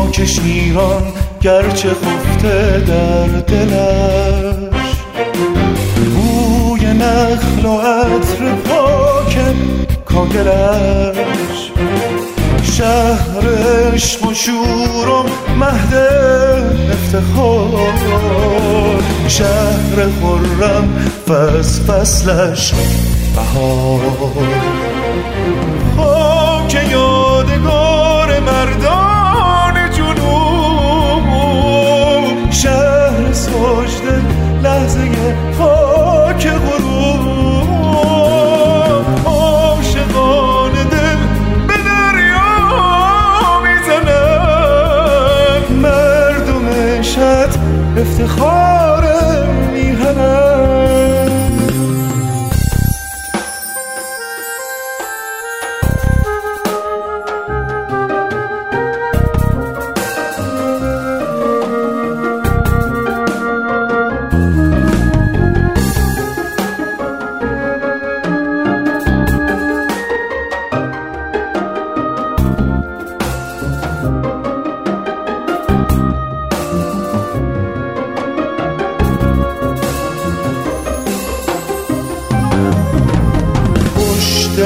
خاک شیران گرچه خفته در دلش. بوی نخل و عطر پاک کاگلش شهر عشق و شور و مهد افتخار. شهر خرم فصل فصلش بهار. لحظه خاک غروب عاشقان دل به دریا می‌زنن. مردم شد افتخار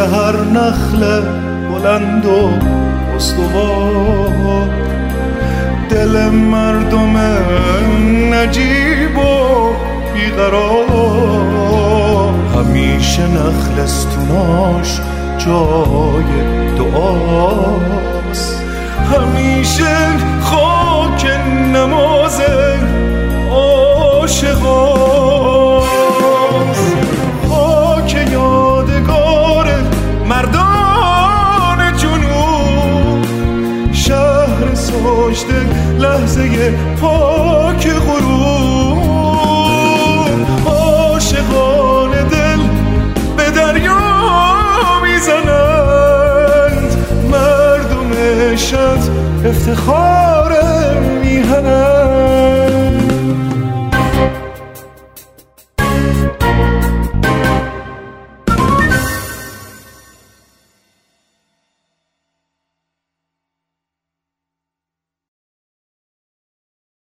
هر نخل بلند و استوار دل مردم نجیب و بیقرار. همیشه نخل استوناش جای دعاست. همیشه خاک نماز عاشقاست سجده لحظه پاک غروب عاشقان دل به دریا می‌زنند. مردم شد افتخار میهنند.